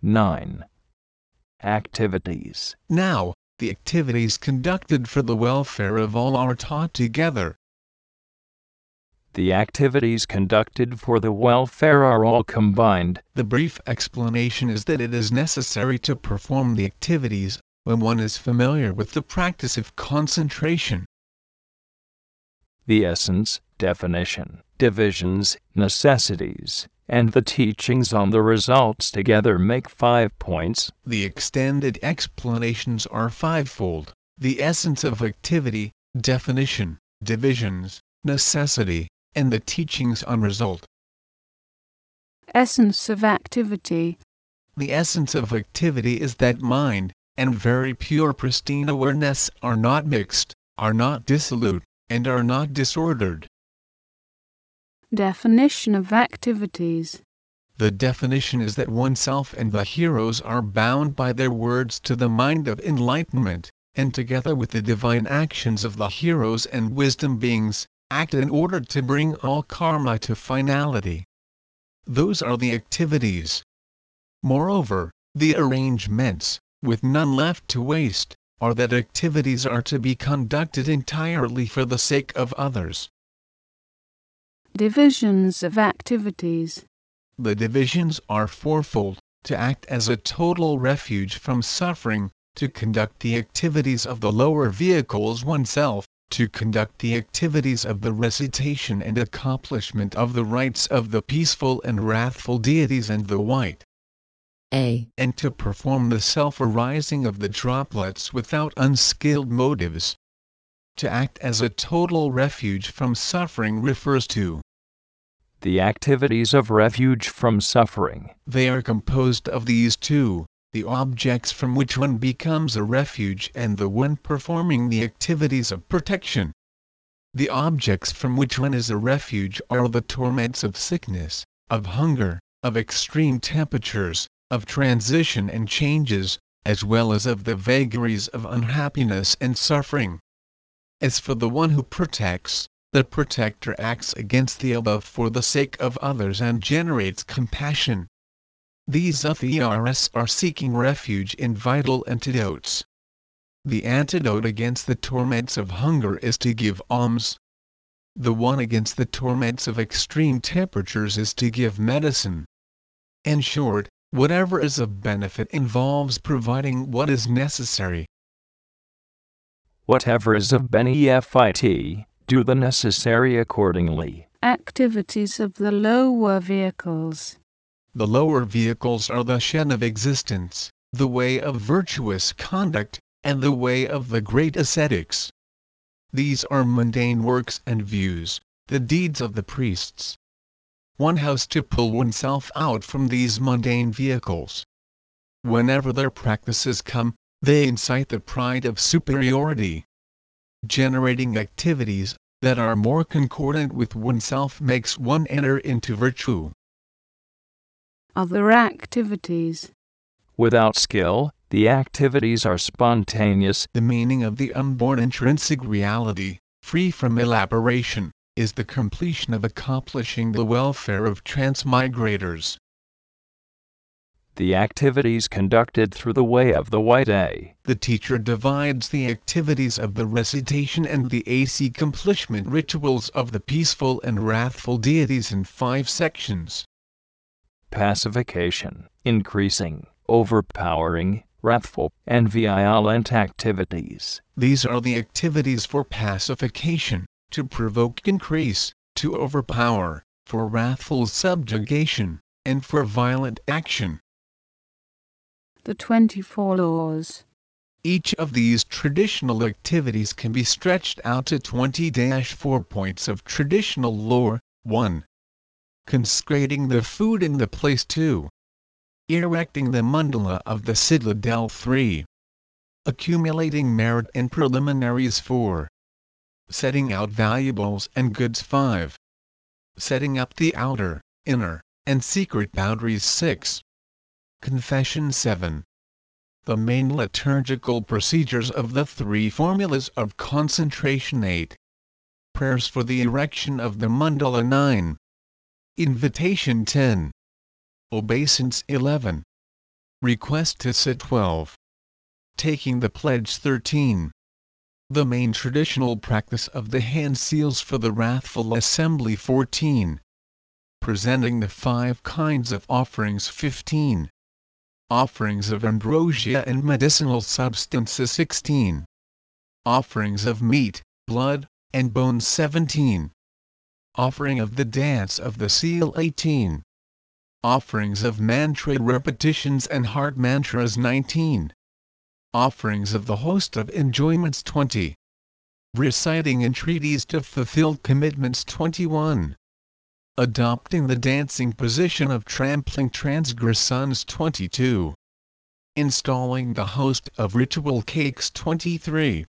9. Activities. Now, the activities conducted for the welfare of all are taught together. The activities conducted for the welfare are all combined. The brief explanation is that it is necessary to perform the activities when one is familiar with the practice of concentration. The essence, definition, divisions, necessities, and the teachings on the results together make five points. The extended explanations are fivefold the essence of activity, definition, divisions, necessity, and the teachings on result. Essence of activity. The essence of activity is that mind and very pure pristine awareness are not mixed, are not dissolute, and are not disordered. Definition of activities. The definition is that oneself and the heroes are bound by their words to the mind of enlightenment, and together with the divine actions of the heroes and wisdom beings, act in order to bring all karma to finality. Those are the activities. Moreover, the arrangements, with none left to waste, are that activities are to be conducted entirely for the sake of others. Divisions of activities. The divisions are fourfold to act as a total refuge from suffering, to conduct the activities of the lower vehicles oneself, to conduct the activities of the recitation and accomplishment of the rites of the peaceful and wrathful deities and the white. A. And to perform the self arising of the droplets without unskilled motives. To act as a total refuge from suffering refers to the activities of refuge from suffering. They are composed of these two the objects from which one becomes a refuge and the one performing the activities of protection. The objects from which one is a refuge are the torments of sickness, of hunger, of extreme temperatures, of transition and changes, as well as of the vagaries of unhappiness and suffering. As for the one who protects, the protector acts against the above for the sake of others and generates compassion. These others are seeking refuge in vital antidotes. The antidote against the torments of hunger is to give alms. The one against the torments of extreme temperatures is to give medicine. In short, whatever is of benefit involves providing what is necessary. Whatever is of benefit, do the necessary accordingly. Activities of the lower vehicles. The lower vehicles are the shen of existence, the way of virtuous conduct, and the way of the great ascetics. These are mundane works and views, the deeds of the priests. One has to pull oneself out from these mundane vehicles. Whenever their practices come, they incite the pride of superiority. Generating activities that are more concordant with oneself makes one enter into virtue. Other activities. Without skill, the activities are spontaneous. The meaning of the unborn intrinsic reality, free from elaboration, is the completion of accomplishing the welfare of transmigrators. The activities conducted through the way of the White A. The teacher divides the activities of the recitation and the AC accomplishment rituals of the peaceful and wrathful deities in five sections pacification, increasing, overpowering, wrathful, and violent activities. These are the activities for pacification, to provoke increase, to overpower, for wrathful subjugation, and for violent action. The 24 laws. Each of these traditional activities can be stretched out to 20 4 points of traditional lore. 1 consecrating the food in the place 2. Erecting the mandala of the citadel 3. Accumulating merit and preliminaries 4. Setting out valuables and goods 5. Setting up the outer, inner, and secret boundaries 6. Confession 7. The main liturgical procedures of the three formulas of concentration 8. Prayers for the erection of the mandala 9. Invitation 10. Obeisance 11. Request to sit 12. Taking the pledge 13. The main traditional practice of the hand seals for the wrathful assembly 14. Presenting the five kinds of offerings 15. Offerings of ambrosia and medicinal substances 16. Offerings of meat, blood, and bones 17. Offering of the dance of the seal 18. Offerings of mantra repetitions and heart mantras 19. Offerings of the host of enjoyments 20. Reciting entreaties to fulfill commitments 21. Adopting the dancing position of trampling transgressors 22. Installing the host of ritual cakes 23.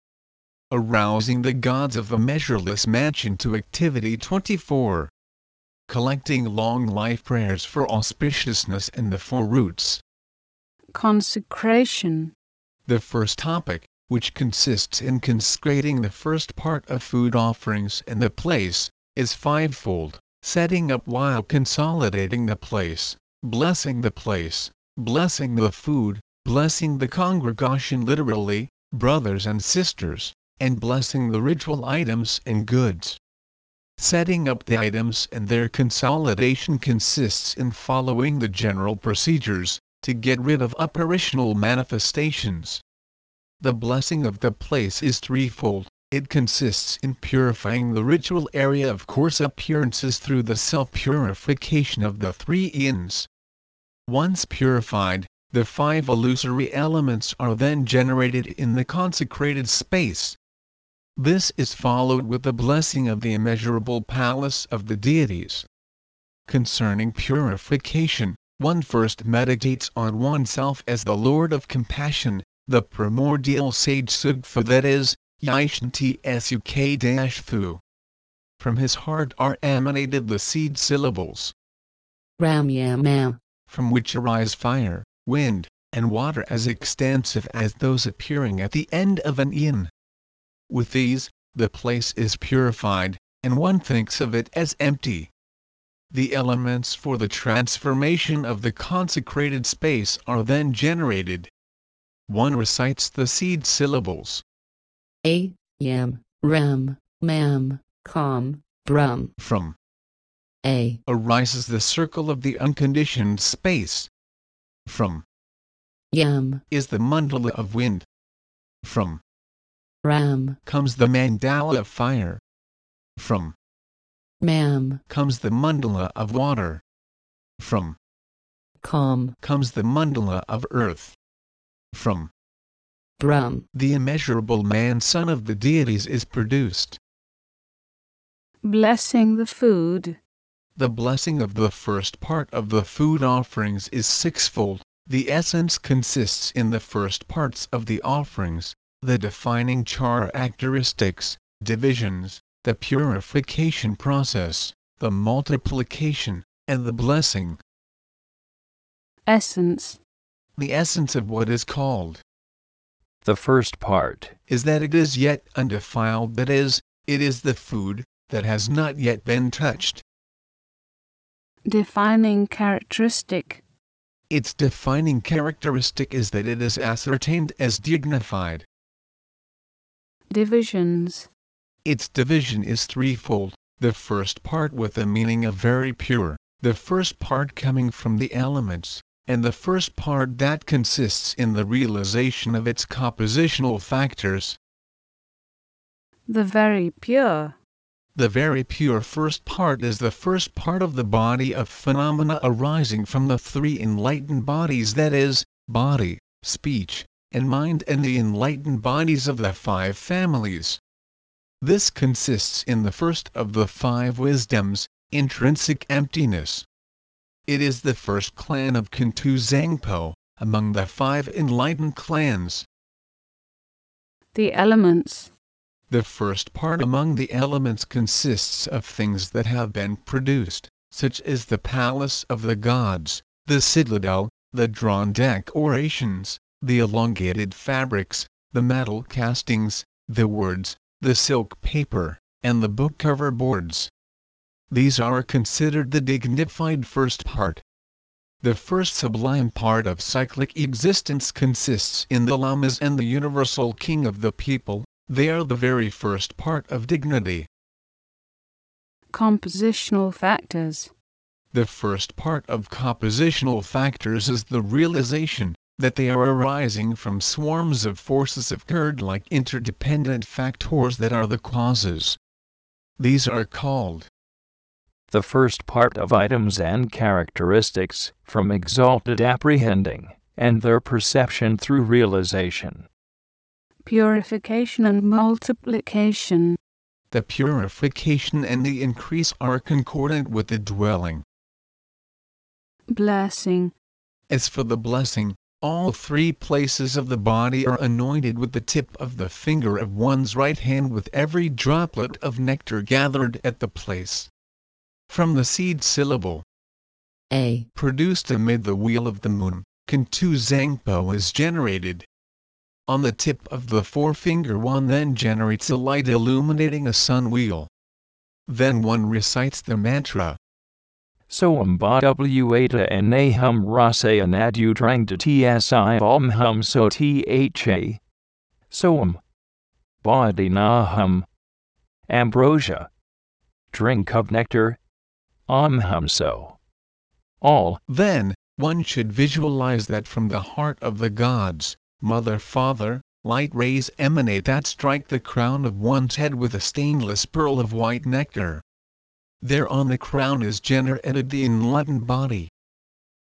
Arousing the gods of the measureless mansion to activity 24 collecting long life prayers for auspiciousness and the four roots. Consecration. The first topic, which consists in consecrating the first part of food offerings and the place, is fivefold setting up while consolidating the place, blessing the place, blessing the food, blessing the congregation literally, brothers and sisters, and blessing the ritual items and goods. Setting up the items and their consolidation consists in following the general procedures to get rid of apparitional manifestations. The blessing of the place is threefold. It consists in purifying the ritual area of coarse appearances through the self-purification of the three ins. Once purified, the five illusory elements are then generated in the consecrated space. This is followed with the blessing of the immeasurable palace of the deities. Concerning purification, one first meditates on oneself as the Lord of Compassion, the primordial sage Sugfa that is, Yishanti Suk-Fu. From his heart are emanated the seed syllables. Ram Yam Am. From which arise fire, wind, and water as extensive as those appearing at the end of an yin. With these, the place is purified, and one thinks of it as empty. The elements for the transformation of the consecrated space are then generated. One recites the seed syllables. A, Yam, Ram, Mam, Com, Brum. From A. arises the circle of the unconditioned space. From Yam, is the mandala of wind. From Ram, comes the mandala of fire. From Mam, comes the mandala of water. From Com, comes the mandala of earth. From Brum. the immeasurable man son of the deities is produced. Blessing the food. The blessing of the first part of the food offerings is sixfold. The essence consists in the first parts of the offerings, the defining characteristics, divisions, the purification process, the multiplication, and the blessing. Essence. The essence of what is called The first part. is that it is yet undefiled, that is, it is the food that has not yet been touched. Defining characteristic. Its defining characteristic is that it is ascertained as dignified. Divisions. Its division is threefold the first part with the meaning of very pure, the first part coming from the elements, and the first part that consists in the realization of its compositional factors. The very pure. The very pure first part is the first part of the body of phenomena arising from the three enlightened bodies that is, body, speech, and mind and the enlightened bodies of the five families. This consists in the first of the five wisdoms, intrinsic emptiness. It is the first clan of Kuntu Zangpo, among the five enlightened clans. The elements. The first part among the elements consists of things that have been produced, such as the palace of the gods, the citadel, the drawn decorations, the elongated fabrics, the metal castings, the words, the silk paper, and the book cover boards. These are considered the dignified first part. The first sublime part of cyclic existence consists in the lamas and the universal king of the people, they are the very first part of dignity. Compositional factors. The first part of compositional factors is the realization that they are arising from swarms of forces of curd-like interdependent factors that are the causes. These are called the first part of items and characteristics, from exalted apprehending, and their perception through realization. Purification and multiplication. The purification and the increase are concordant with the dwelling. Blessing. As for the blessing, all three places of the body are anointed with the tip of the finger of one's right hand with every droplet of nectar gathered at the place. From the seed syllable A produced amid the wheel of the moon, Kuntu Zangpo is generated. On the tip of the forefinger one then generates a light illuminating a sun wheel. Then one recites the mantra. Soam um, ba w and nahum rase anadu drang de tsi om hum so tha. Soam. Um, Body nahum. Ambrosia. Drink of nectar. Om hum so. All. Then, one should visualize that from the heart of the gods, Mother Father, light rays emanate that strike the crown of one's head with a stainless pearl of white nectar. There on the crown is generated the enlightened body.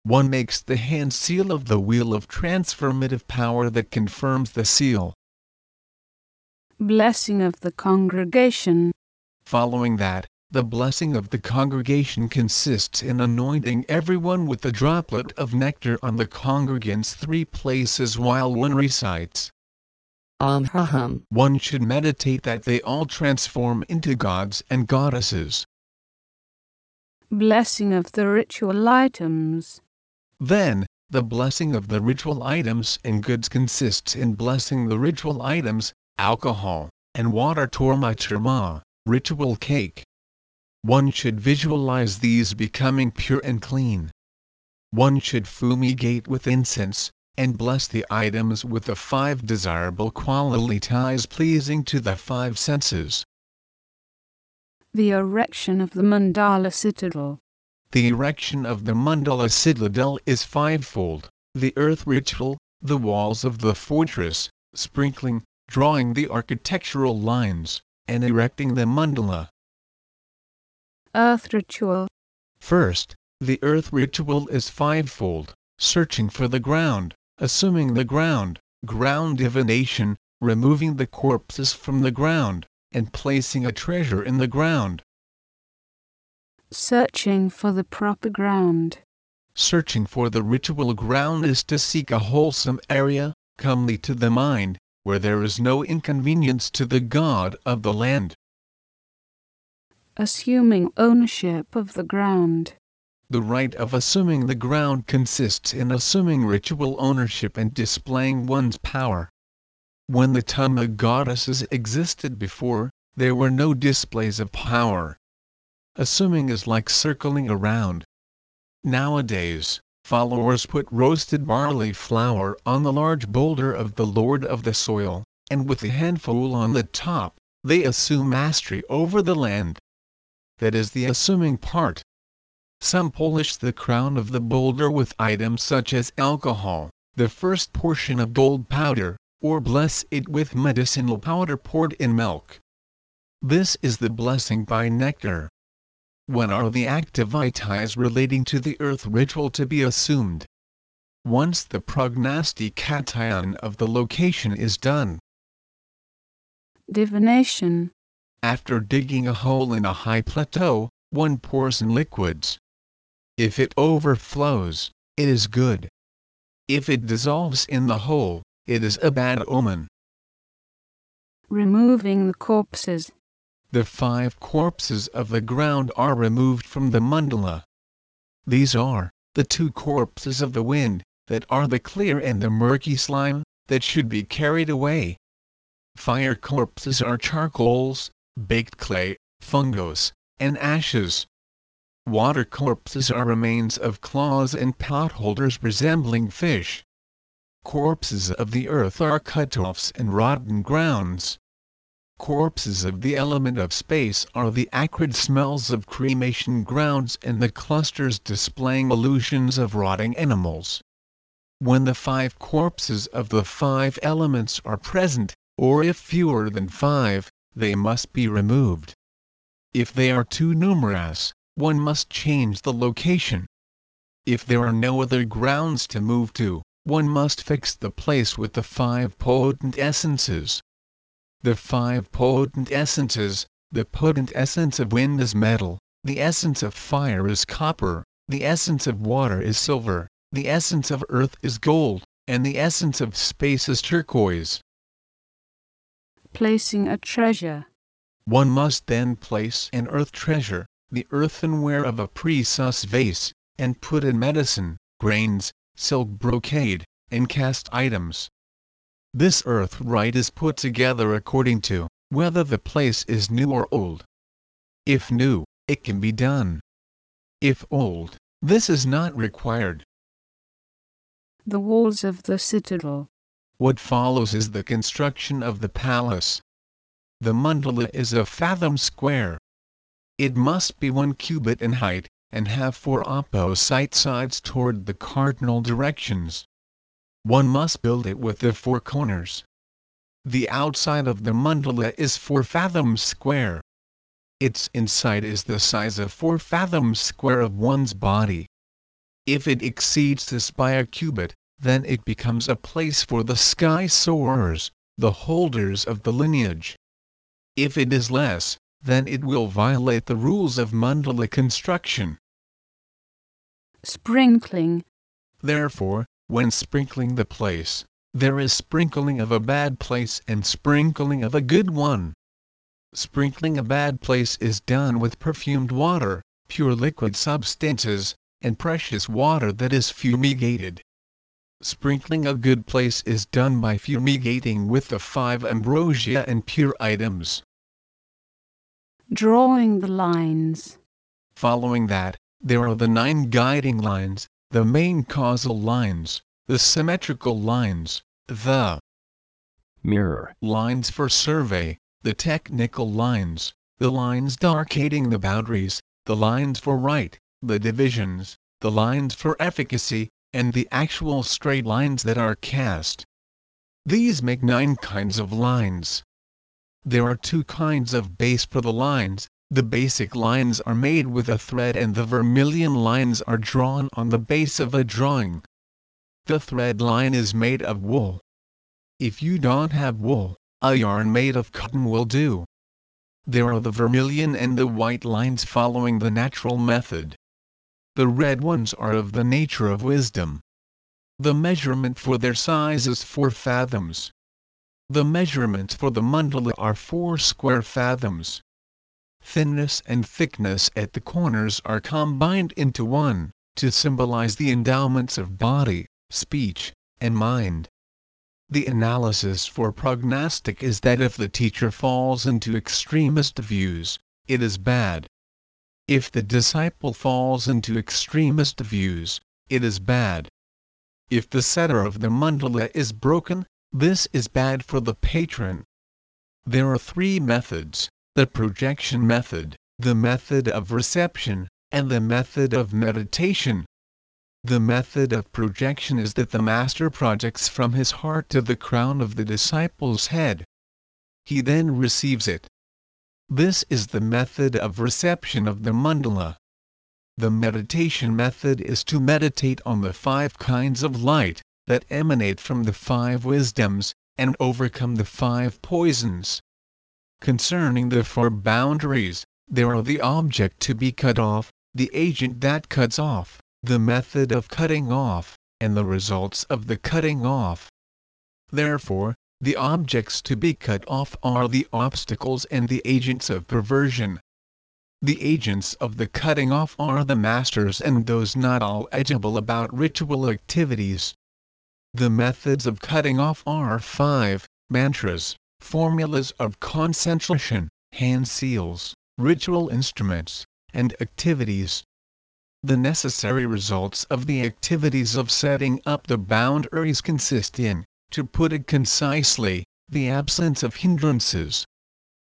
One makes the hand seal of the wheel of transformative power that confirms the seal. Blessing of the congregation. Following that, the blessing of the congregation consists in anointing everyone with a droplet of nectar on the congregants' three places while one recites. Om Hum. One should meditate that they all transform into gods and goddesses. Blessing of the ritual items. Then, the blessing of the ritual items and goods consists in blessing the ritual items, alcohol, and water torma terma, ritual cake. One should visualize these becoming pure and clean. One should fumigate with incense, and bless the items with the five desirable qualities pleasing to the five senses. The erection of the mandala citadel. The erection of the mandala citadel is fivefold the earth ritual, the walls of the fortress, sprinkling, drawing the architectural lines, and erecting the mandala. Earth ritual. First, the earth ritual is fivefold searching for the ground, assuming the ground, ground divination, removing the corpses from the ground, and placing a treasure in the ground. Searching for the proper ground. Searching for the ritual ground is to seek a wholesome area, comely to the mind, where there is no inconvenience to the god of the land. Assuming ownership of the ground. The right of assuming the ground consists in assuming ritual ownership and displaying one's power. When the Tama goddesses existed before, there were no displays of power. Assuming is like circling around. Nowadays, followers put roasted barley flour on the large boulder of the Lord of the soil, and with a handful on the top, they assume mastery over the land. That is the assuming part. Some polish the crown of the boulder with items such as alcohol, the first portion of gold powder, or bless it with medicinal powder poured in milk. This is the blessing by nectar. When are the activities relating to the earth ritual to be assumed? Once the prognostication of the location is done. Divination. After digging a hole in a high plateau, one pours in liquids. If it overflows, it is good. If it dissolves in the hole, it is a bad omen. Removing the corpses. The five corpses of the ground are removed from the mandala. These are the two corpses of the wind, that are the clear and the murky slime, that should be carried away. Fire corpses are charcoals, baked clay, fungos, and ashes. Water corpses are remains of claws and potholders resembling fish. Corpses of the earth are cut-offs and rotten grounds. Corpses of the element of space are the acrid smells of cremation grounds and the clusters displaying illusions of rotting animals. When the five corpses of the five elements are present, or if fewer than five, they must be removed. If they are too numerous, one must change the location. If there are no other grounds to move to, one must fix the place with the five potent essences. The five potent essences, the potent essence of wind is metal, the essence of fire is copper, the essence of water is silver, the essence of earth is gold, and the essence of space is turquoise. Placing a treasure. One must then place an earth treasure, the earthenware of a precious vase, and put in medicine, grains, silk brocade, and cast items. This earth rite is put together according to whether the place is new or old. If new, it can be done. If old, this is not required. The walls of the citadel. What follows is the construction of the palace. The mandala is a fathom square. It must be one cubit in height, and have four opposite sides toward the cardinal directions. One must build it with the four corners. The outside of the mandala is four fathoms square. Its inside is the size of four fathoms square of one's body. If it exceeds this by a cubit, then it becomes a place for the sky soarers, the holders of the lineage. If it is less, then it will violate the rules of mandala construction. Sprinkling. Therefore, when sprinkling the place, there is sprinkling of a bad place and sprinkling of a good one. Sprinkling a bad place is done with perfumed water, pure liquid substances, and precious water that is fumigated. Sprinkling a good place is done by fumigating with the five ambrosia and pure items. Drawing the lines. Following that, there are the nine guiding lines, the main causal lines, the symmetrical lines, the mirror lines for survey, the technical lines, the lines demarcating the boundaries, the lines for right, the divisions, the lines for efficacy, and the actual straight lines that are cast. These make nine kinds of lines. There are two kinds of base for the lines, the basic lines are made with a thread and the vermilion lines are drawn on the base of a drawing. The thread line is made of wool. If you don't have wool, a yarn made of cotton will do. There are the vermilion and the white lines following the natural method. The red ones are of the nature of wisdom. The measurement for their size is 4 fathoms. The measurements for the mandala are 4 square fathoms. Thinness and thickness at the corners are combined into one, to symbolize the endowments of body, speech, and mind. The analysis for prognostic is that if the teacher falls into extremist views, it is bad. If the disciple falls into extremist views, it is bad. If the center of the mandala is broken, this is bad for the patron. There are three methods the projection method, the method of reception, and the method of meditation. The method of projection is that the master projects from his heart to the crown of the disciple's head. He then receives it. This is the method of reception of the mandala. The meditation method is to meditate on the five kinds of light that emanate from the five wisdoms and overcome the five poisons. Concerning the four boundaries, there are the object to be cut off, the agent that cuts off, the method of cutting off, and the results of the cutting off. Therefore, the objects to be cut off are the obstacles and the agents of perversion. The agents of the cutting off are the masters and those not all eligible about ritual activities. The methods of cutting off are five mantras, formulas of concentration, hand seals, ritual instruments, and activities. The necessary results of the activities of setting up the boundaries consist in, to put it concisely, the absence of hindrances.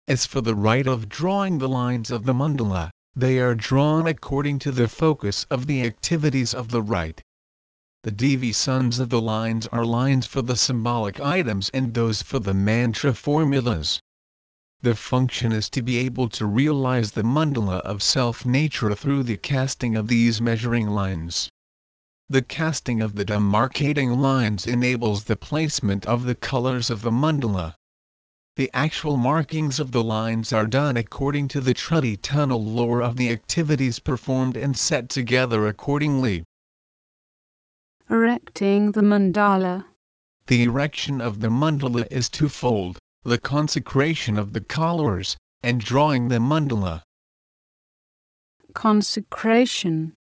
As for the right of drawing the lines of the mandala, they are drawn according to the focus of the activities of the right. The divisions of the lines are lines for the symbolic items and those for the mantra formulas. The function is to be able to realize the mandala of self-nature through the casting of these measuring lines. The casting of the demarcating lines enables the placement of the colors of the mandala. The actual markings of the lines are done according to the traditional lore of the activities performed and set together accordingly. Erecting the mandala. The erection of the mandala is twofold, the consecration of the colors, and drawing the mandala. Consecration.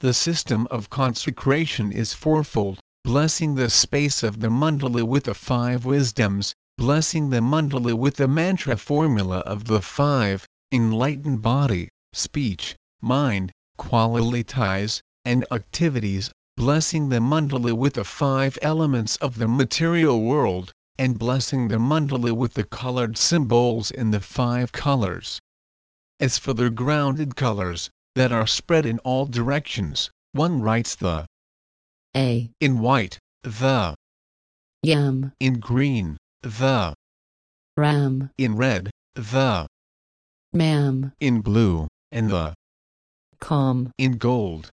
The system of consecration is fourfold, blessing the space of the mandala with the five wisdoms, blessing the mandala with the mantra formula of the five, enlightened body, speech, mind, qualities, and activities, blessing the mandala with the five elements of the material world, and blessing the mandala with the colored symbols in the five colors. As for the grounded colors, that are spread in all directions, one writes the A. in white, the Yam. in green, the Ram. in red, the Mam. in blue, and the Com. in gold.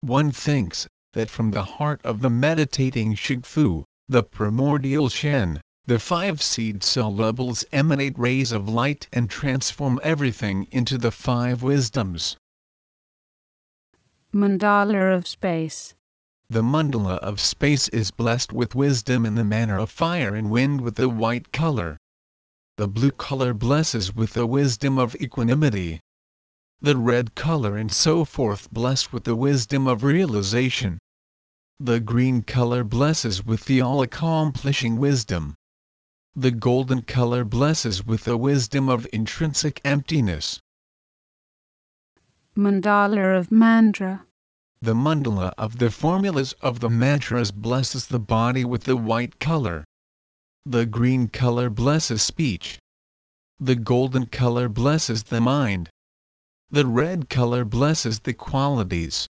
One thinks that from the heart of the meditating Shigfu, the primordial Shen, the five seed cell syllables emanate rays of light and transform everything into the five wisdoms. Mandala of space. The mandala of space is blessed with wisdom in the manner of fire and wind with the white color. The blue color blesses with the wisdom of equanimity. The red color and so forth blessed with the wisdom of realization. The green color blesses with the all-accomplishing wisdom. The golden color blesses with the wisdom of intrinsic emptiness. Mandala of mantra. The mandala of the formulas of the mantras blesses the body with the white color. The green color blesses speech. The golden color blesses the mind. The red color blesses the qualities.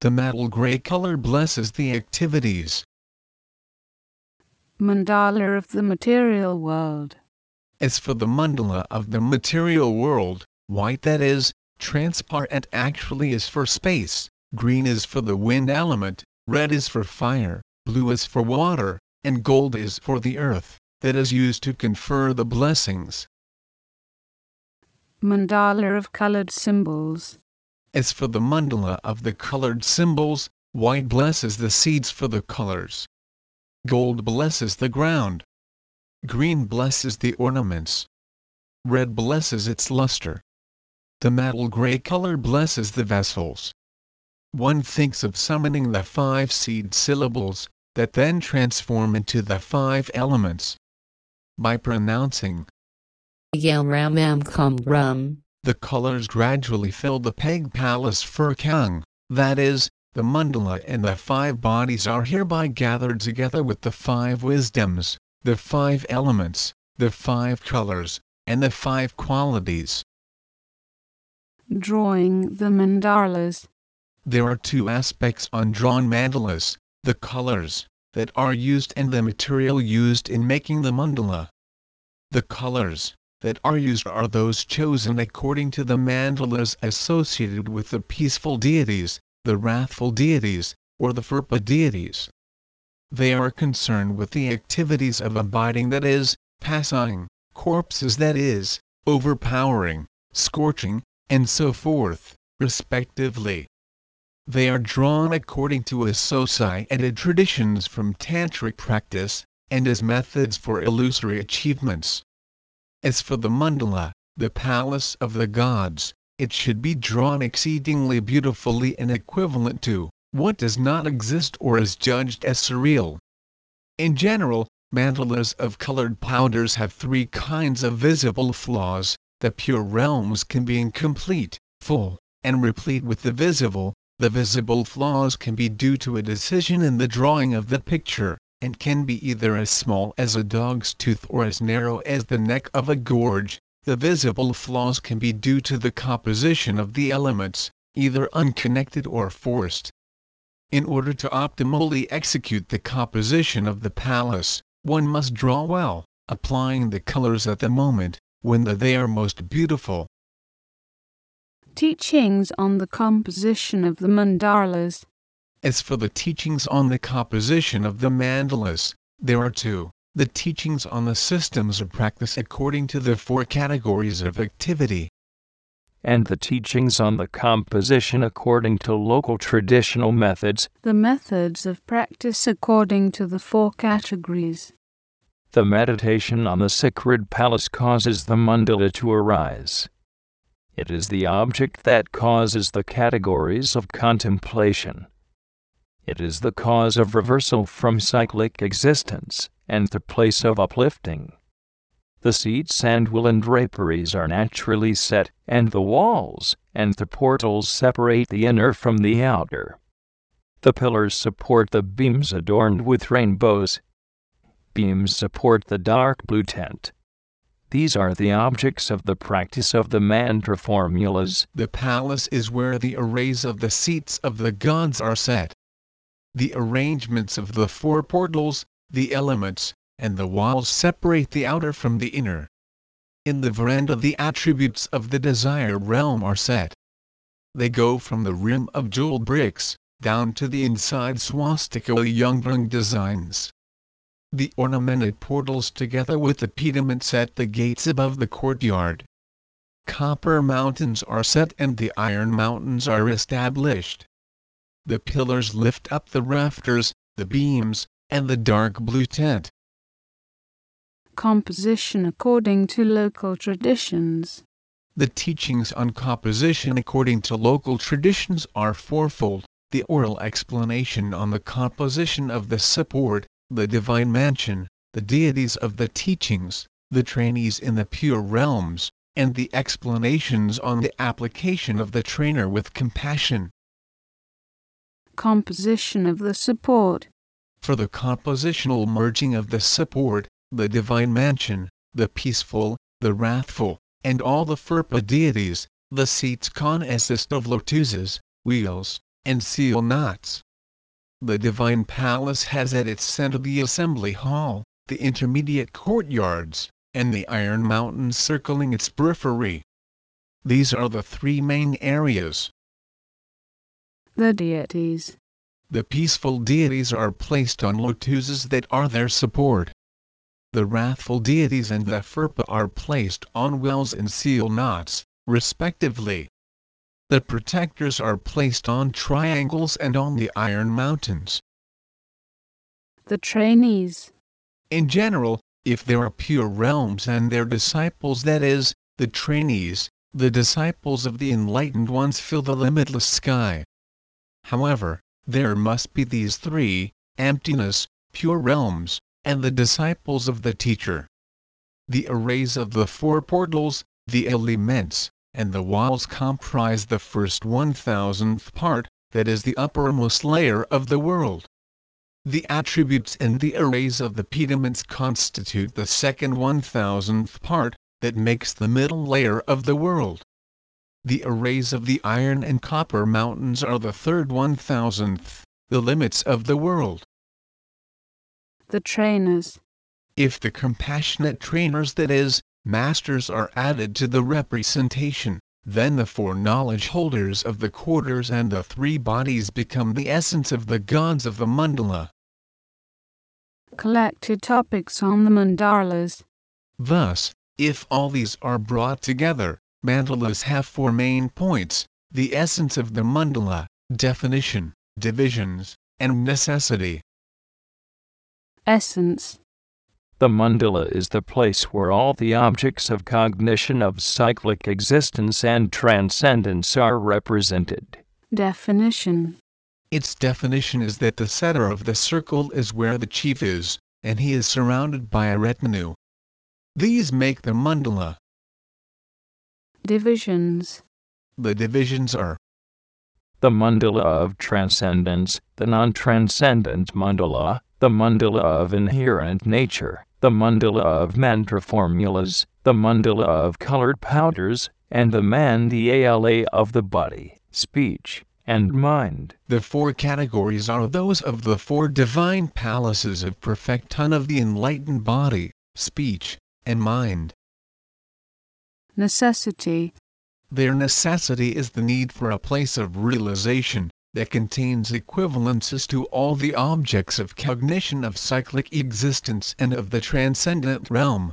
The metal gray color blesses the activities. Mandala of the material world. As for the mandala of the material world, white that is, transparent actually is for space, green is for the wind element, red is for fire, blue is for water, and gold is for the earth, that is used to confer the blessings. Mandala of colored symbols. As for the mandala of the colored symbols, white blesses the seeds for the colors. Gold blesses the ground. Green blesses the ornaments. Red blesses its luster. The metal gray color blesses the vessels. One thinks of summoning the five seed syllables, that then transform into the five elements. By pronouncing Yam Ram Am Com Rum. the colors gradually fill the peg palace for Kang, that is, the mandala and the five bodies are hereby gathered together with the five wisdoms, the five elements, the five colors, and the five qualities. Drawing the mandalas. There are two aspects on drawn mandalas, the colors that are used and the material used in making the mandala. The colors that are used are those chosen according to the mandalas associated with the peaceful deities, the wrathful deities, or the Phurpa deities. They are concerned with the activities of abiding that is, passing, corpses that is, overpowering, scorching, and so forth, respectively. They are drawn according to associated traditions from tantric practice, and as methods for illusory achievements. As for the mandala, the palace of the gods, it should be drawn exceedingly beautifully and equivalent to what does not exist or is judged as surreal. In general, mandalas of colored powders have three kinds of visible flaws the pure realms can be incomplete, full, and replete with the visible, the visible flaws can be due to a decision in the drawing of the picture, and can be either as small as a dog's tooth or as narrow as the neck of a gorge. The visible flaws can be due to the composition of the elements, either unconnected or forced. In order to optimally execute the composition of the palace, one must draw well, applying the colors at the moment when the, they are most beautiful. Teachings on the composition of the mandalas. As for the teachings on the composition of the mandalas, there are two the teachings on the systems of practice according to the four categories of activity, and the teachings on the composition according to local traditional methods, The methods of practice according to the four categories. The meditation on the sacred palace causes the mandala to arise. It is the object that causes the categories of contemplation. It is the cause of reversal from cyclic existence and the place of uplifting. The seats and woolen draperies are naturally set, and the walls and the portals separate the inner from the outer. The pillars support the beams adorned with rainbows. Beams support the dark blue tent. These are the objects of the practice of the mantra formulas. The palace is where the arrays of the seats of the gods are set. The arrangements of the four portals, the elements, and the walls separate the outer from the inner. In the veranda the attributes of the desire realm are set. They go from the rim of jewel bricks, down to the inside swastika Yungdrung designs. The ornamented portals together with the pediment set the gates above the courtyard. Copper mountains are set and the iron mountains are established. The pillars lift up the rafters, the beams, and the dark blue tent. Composition according to local traditions. The teachings on composition according to local traditions are fourfold the oral explanation on the composition of the support, the divine mansion, the deities of the teachings, the trainees in the pure realms, and the explanations on the application of the trainer with compassion. Composition of the support. For the compositional merging of the support, the divine mansion, the peaceful, the wrathful, and all the Phurpa deities, the seats consist of lotuses, wheels, and seal knots. The divine palace has at its center the assembly hall, the intermediate courtyards, and the iron mountains circling its periphery. These are the three main areas. The deities. The peaceful deities are placed on lotuses that are their support. The wrathful deities and the Phurpa are placed on wells and seal knots, respectively. The protectors are placed on triangles and on the iron mountains. The trainees. In general, if there are pure realms and their disciples that is, the trainees, the disciples of the enlightened ones fill the limitless sky. However, there must be these three, emptiness, pure realms, and the disciples of the teacher. The arrays of the four portals, the elements, and the walls comprise the first one thousandth part, that is the uppermost layer of the world. The attributes and the arrays of the pediments constitute the second one thousandth part, that makes the middle layer of the world. The arrays of the iron and copper mountains are the third one thousandth, the limits of the world. The trainers. If the compassionate trainers that is, masters are added to the representation, then the four knowledge holders of the quarters and the three bodies become the essence of the gods of the mandala. Collected topics on the mandalas. Thus, if all these are brought together, mandalas have four main points the essence of the mandala, definition, divisions, and necessity. Essence. The mandala is the place where all the objects of cognition of cyclic existence and transcendence are represented. Definition. Its definition is that the center of the circle is where the chief is, and he is surrounded by a retinue. These make the mandala. Divisions. The divisions are the mandala of transcendence, the non transcendent mandala, the mandala of inherent nature, the mandala of mantra formulas, the mandala of colored powders, and the mandala of the body, speech, and mind. The four categories are those of the four divine palaces of perfect perfecton of the enlightened body, speech, and mind. necessity, Their necessity is the need for a place of realization that contains equivalences to all the objects of cognition of cyclic existence and of the transcendent realm.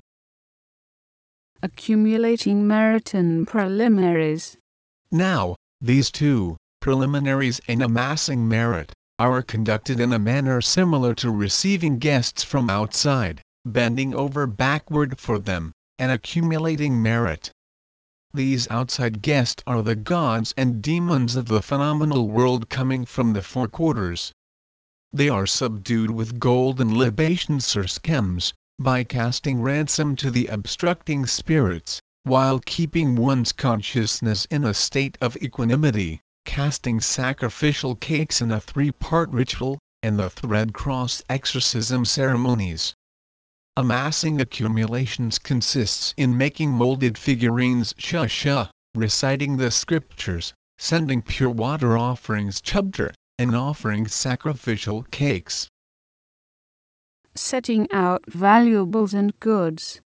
accumulating merit and preliminaries, Now, these two, preliminaries and amassing merit, are conducted in a manner similar to receiving guests from outside, bending over backward for them, and accumulating merit. These outside guests are the gods and demons of the phenomenal world coming from the four quarters. They are subdued with golden libation surschems, by casting ransom to the obstructing spirits, while keeping one's consciousness in a state of equanimity, casting sacrificial cakes in a three-part ritual, and the thread cross exorcism ceremonies. Amassing accumulations consists in making molded figurines shusha, reciting the scriptures, sending pure water offerings chubter, and offering sacrificial cakes. setting out valuables and goods,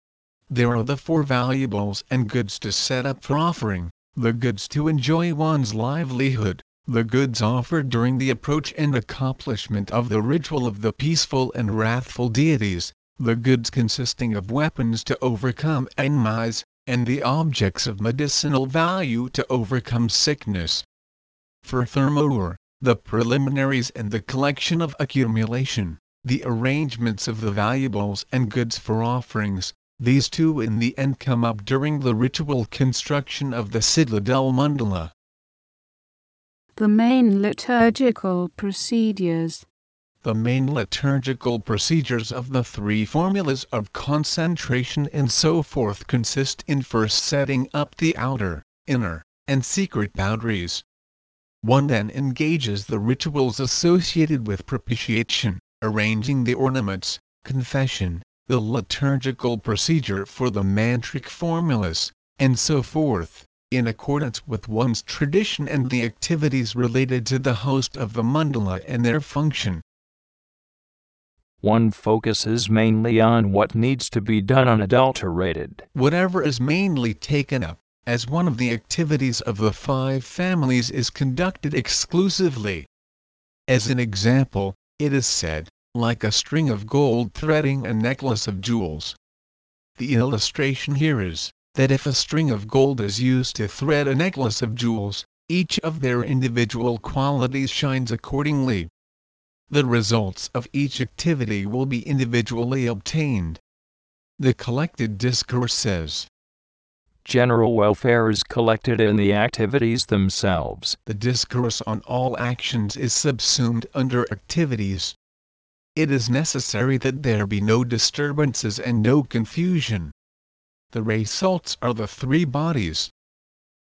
There are the four valuables and goods to set up for offering, the goods to enjoy one's livelihood, the goods offered during the approach and accomplishment of the ritual of the peaceful and wrathful deities, the goods consisting of weapons to overcome enemies, and the objects of medicinal value to overcome sickness. Furthermore, the preliminaries and the collection of accumulation, the arrangements of the valuables and goods for offerings, these two in the end come up during the ritual construction of the citadel mandala. the main liturgical procedures, The main liturgical procedures of the three formulas of concentration and so forth consist in first setting up the outer, inner, and secret boundaries. One then engages the rituals associated with propitiation, arranging the ornaments, confession, the liturgical procedure for the mantric formulas, and so forth, in accordance with one's tradition and the activities related to the host of the mandala and their function. One focuses mainly on what needs to be done unadulterated. Whatever is mainly taken up as one of the activities of the five families is conducted exclusively. As an example, it is said, like a string of gold threading a necklace of jewels. The illustration here is that if a string of gold is used to thread a necklace of jewels, each of their individual qualities shines accordingly. The results of each activity will be individually obtained. The collected discourse says, General welfare is collected in the activities themselves. the discourse on all actions is subsumed under activities. It is necessary that there be no disturbances and no confusion. The results are the three bodies,